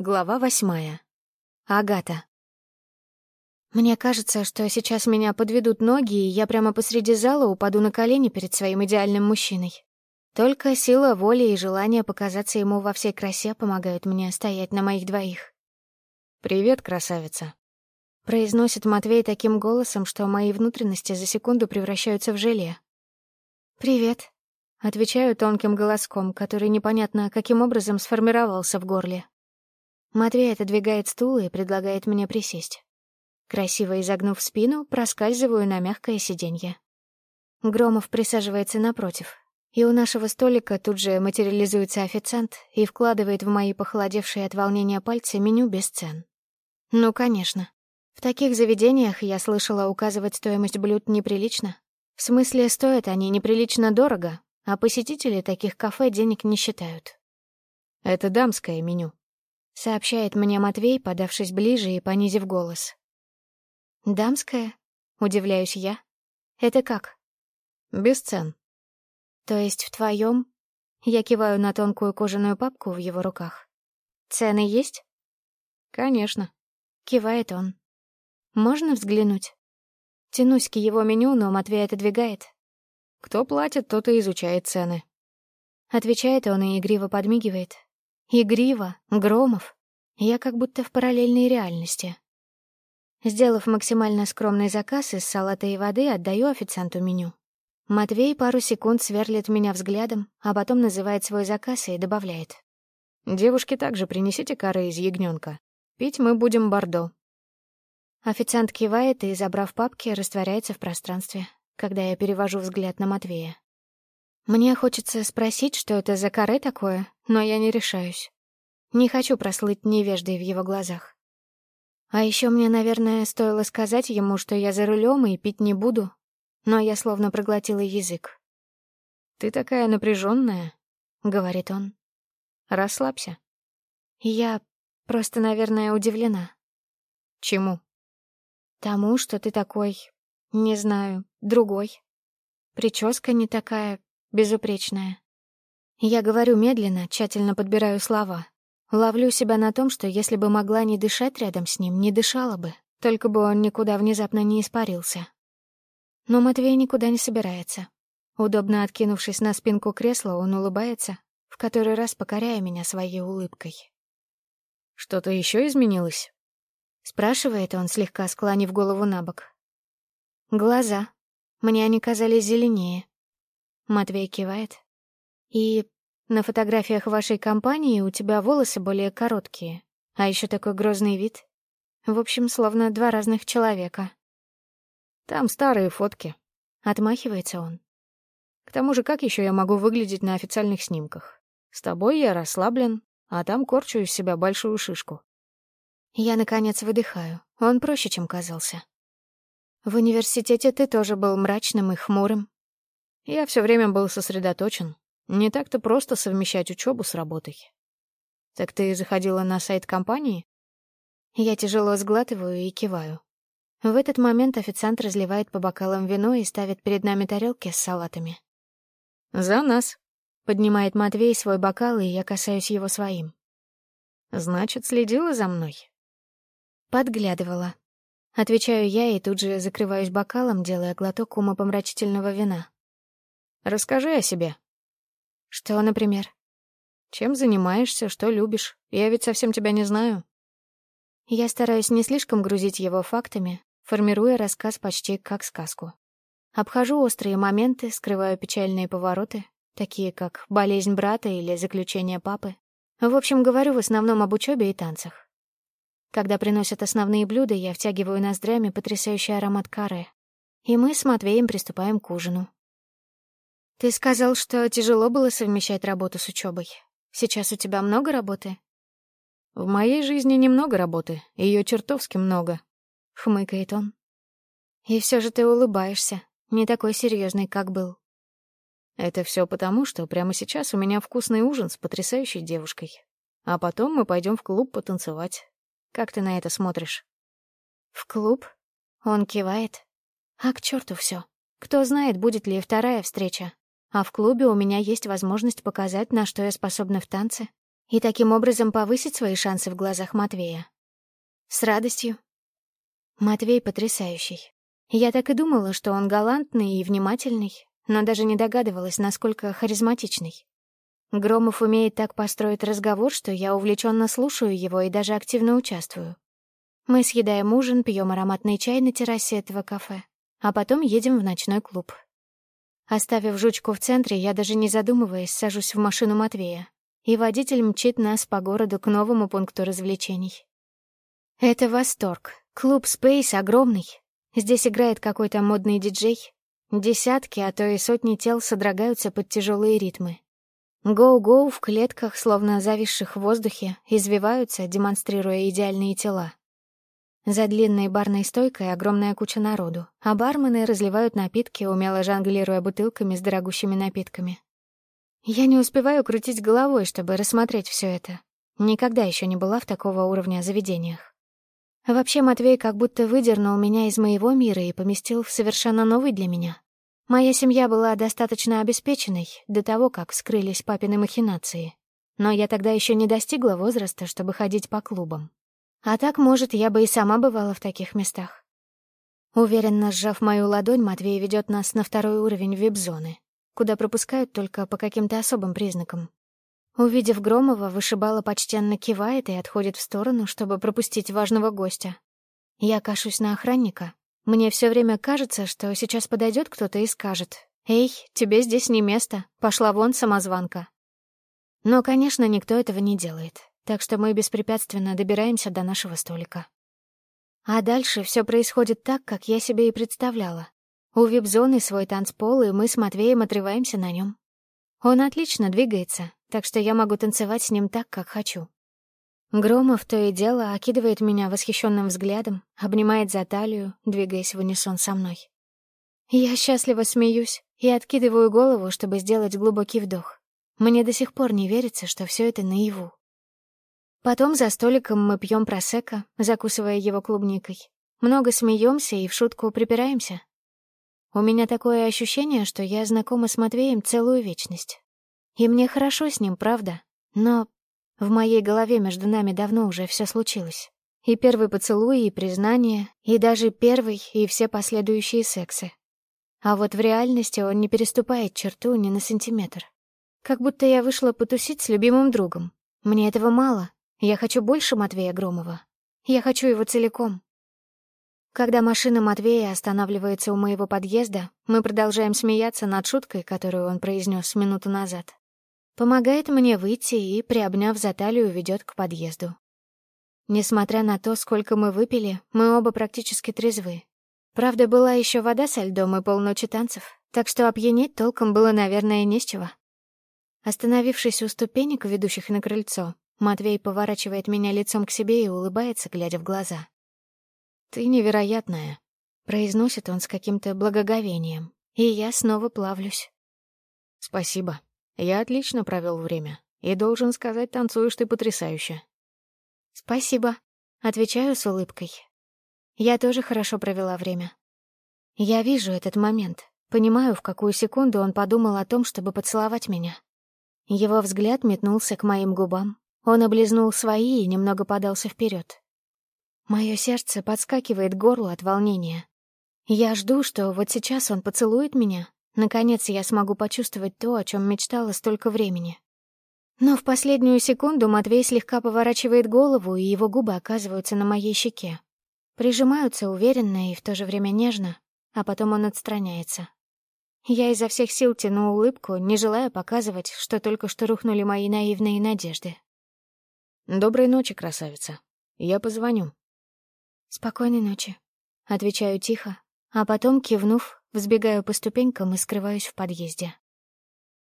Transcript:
Глава восьмая. Агата. Мне кажется, что сейчас меня подведут ноги, и я прямо посреди зала упаду на колени перед своим идеальным мужчиной. Только сила воли и желание показаться ему во всей красе помогают мне стоять на моих двоих. «Привет, красавица», — произносит Матвей таким голосом, что мои внутренности за секунду превращаются в желе. «Привет», — отвечаю тонким голоском, который непонятно каким образом сформировался в горле. Матвей отодвигает стул и предлагает мне присесть. Красиво изогнув спину, проскальзываю на мягкое сиденье. Громов присаживается напротив, и у нашего столика тут же материализуется официант и вкладывает в мои похолодевшие от волнения пальцы меню без цен. Ну, конечно. В таких заведениях я слышала указывать стоимость блюд неприлично. В смысле, стоят они неприлично дорого, а посетители таких кафе денег не считают. Это дамское меню, — сообщает мне Матвей, подавшись ближе и понизив голос. «Дамская?» — удивляюсь я. «Это как?» «Без цен». «То есть в твоем?» Я киваю на тонкую кожаную папку в его руках. «Цены есть?» «Конечно», — кивает он. «Можно взглянуть?» Тянусь к его меню, но Матвей отодвигает. «Кто платит, тот и изучает цены». Отвечает он и игриво подмигивает. Игриво, Громов. Я как будто в параллельной реальности. Сделав максимально скромный заказ из салата и воды, отдаю официанту меню. Матвей пару секунд сверлит меня взглядом, а потом называет свой заказ и добавляет. "Девушки, также принесите кары из ягненка. Пить мы будем бордо». Официант кивает и, забрав папки, растворяется в пространстве, когда я перевожу взгляд на Матвея. Мне хочется спросить, что это за каре такое, но я не решаюсь. Не хочу прослыть невеждой в его глазах. А еще мне, наверное, стоило сказать ему, что я за рулем и пить не буду, но я словно проглотила язык. «Ты такая напряженная», — говорит он. «Расслабься». Я просто, наверное, удивлена. «Чему?» «Тому, что ты такой, не знаю, другой. Прическа не такая безупречная». Я говорю медленно, тщательно подбираю слова. Ловлю себя на том, что если бы могла не дышать рядом с ним, не дышала бы, только бы он никуда внезапно не испарился. Но Матвей никуда не собирается. Удобно откинувшись на спинку кресла, он улыбается, в который раз покоряя меня своей улыбкой. «Что-то еще изменилось?» — спрашивает он, слегка склонив голову на бок. «Глаза. Мне они казались зеленее». Матвей кивает. «И на фотографиях вашей компании у тебя волосы более короткие, а еще такой грозный вид. В общем, словно два разных человека. Там старые фотки. Отмахивается он. К тому же, как еще я могу выглядеть на официальных снимках? С тобой я расслаблен, а там корчу из себя большую шишку. Я, наконец, выдыхаю. Он проще, чем казался. В университете ты тоже был мрачным и хмурым. Я все время был сосредоточен, не так-то просто совмещать учебу с работой. Так ты заходила на сайт компании? Я тяжело сглатываю и киваю. В этот момент официант разливает по бокалам вино и ставит перед нами тарелки с салатами. «За нас!» — поднимает Матвей свой бокал, и я касаюсь его своим. «Значит, следила за мной?» «Подглядывала». Отвечаю я и тут же закрываюсь бокалом, делая глоток умопомрачительного вина. «Расскажи о себе», «Что, например?» «Чем занимаешься, что любишь? Я ведь совсем тебя не знаю». Я стараюсь не слишком грузить его фактами, формируя рассказ почти как сказку. Обхожу острые моменты, скрываю печальные повороты, такие как болезнь брата или заключение папы. В общем, говорю в основном об учебе и танцах. Когда приносят основные блюда, я втягиваю ноздрями потрясающий аромат кары. И мы с Матвеем приступаем к ужину. Ты сказал, что тяжело было совмещать работу с учебой. Сейчас у тебя много работы? В моей жизни немного работы, ее чертовски много, — хмыкает он. И все же ты улыбаешься, не такой серьезный, как был. Это все потому, что прямо сейчас у меня вкусный ужин с потрясающей девушкой. А потом мы пойдем в клуб потанцевать. Как ты на это смотришь? В клуб? Он кивает. А к черту все. Кто знает, будет ли вторая встреча. А в клубе у меня есть возможность показать, на что я способна в танце, и таким образом повысить свои шансы в глазах Матвея. С радостью. Матвей потрясающий. Я так и думала, что он галантный и внимательный, но даже не догадывалась, насколько харизматичный. Громов умеет так построить разговор, что я увлеченно слушаю его и даже активно участвую. Мы съедаем ужин, пьем ароматный чай на террасе этого кафе, а потом едем в ночной клуб, Оставив жучку в центре, я даже не задумываясь сажусь в машину Матвея, и водитель мчит нас по городу к новому пункту развлечений. Это восторг. Клуб Space огромный. Здесь играет какой-то модный диджей. Десятки, а то и сотни тел содрогаются под тяжелые ритмы. Гоу-гоу в клетках, словно зависших в воздухе, извиваются, демонстрируя идеальные тела. За длинной барной стойкой огромная куча народу, а бармены разливают напитки, умело жонглируя бутылками с дорогущими напитками. Я не успеваю крутить головой, чтобы рассмотреть все это. Никогда еще не была в такого уровня заведениях. Вообще Матвей как будто выдернул меня из моего мира и поместил в совершенно новый для меня. Моя семья была достаточно обеспеченной до того, как вскрылись папины махинации. Но я тогда еще не достигла возраста, чтобы ходить по клубам. А так, может, я бы и сама бывала в таких местах. Уверенно сжав мою ладонь, Матвей ведет нас на второй уровень вип-зоны, куда пропускают только по каким-то особым признакам. Увидев Громова, вышибала почтенно кивает и отходит в сторону, чтобы пропустить важного гостя. Я кашусь на охранника. Мне все время кажется, что сейчас подойдет кто-то и скажет «Эй, тебе здесь не место, пошла вон самозванка». Но, конечно, никто этого не делает так что мы беспрепятственно добираемся до нашего столика. А дальше все происходит так, как я себе и представляла. У вип-зоны свой танцпол, и мы с Матвеем отрываемся на нем. Он отлично двигается, так что я могу танцевать с ним так, как хочу. Громов то и дело окидывает меня восхищенным взглядом, обнимает за талию, двигаясь в унисон со мной. Я счастливо смеюсь и откидываю голову, чтобы сделать глубокий вдох. Мне до сих пор не верится, что все это наяву. Потом за столиком мы пьем просека, закусывая его клубникой. Много смеемся и в шутку припираемся. У меня такое ощущение, что я знакома с Матвеем целую вечность. И мне хорошо с ним, правда. Но в моей голове между нами давно уже все случилось. И первый поцелуй, и признание, и даже первый, и все последующие сексы. А вот в реальности он не переступает черту ни на сантиметр. Как будто я вышла потусить с любимым другом. Мне этого мало, я хочу больше Матвея Громова. Я хочу его целиком. Когда машина Матвея останавливается у моего подъезда, мы продолжаем смеяться над шуткой, которую он произнес минуту назад. Помогает мне выйти и, приобняв за талию, ведет к подъезду. Несмотря на то, сколько мы выпили, мы оба практически трезвы. Правда, была еще вода со льдом и полночи танцев, так что опьянеть толком было, наверное, нечего. Остановившись у ступенек, ведущих на крыльцо, Матвей поворачивает меня лицом к себе и улыбается, глядя в глаза. «Ты невероятная», — произносит он с каким-то благоговением, и я снова плавлюсь. «Спасибо. Я отлично провел время, и, должен сказать, танцуешь ты потрясающе». «Спасибо», — отвечаю с улыбкой. «Я тоже хорошо провела время. Я вижу этот момент, понимаю, в какую секунду он подумал о том, чтобы поцеловать меня». Его взгляд метнулся к моим губам, он облизнул свои и немного подался вперед. Мое сердце подскакивает к горлу от волнения. Я жду, что вот сейчас он поцелует меня. Наконец я смогу почувствовать то, о чем мечтала столько времени. Но в последнюю секунду Матвей слегка поворачивает голову, и его губы оказываются на моей щеке. Прижимаются уверенно и в то же время нежно, а потом он отстраняется. Я изо всех сил тяну улыбку, не желая показывать, что только что рухнули мои наивные надежды доброй ночи красавица. Я позвоню. Спокойной ночи. Отвечаю тихо а потом кивнув взбегаю по ступенькам и скрываюсь в подъезде.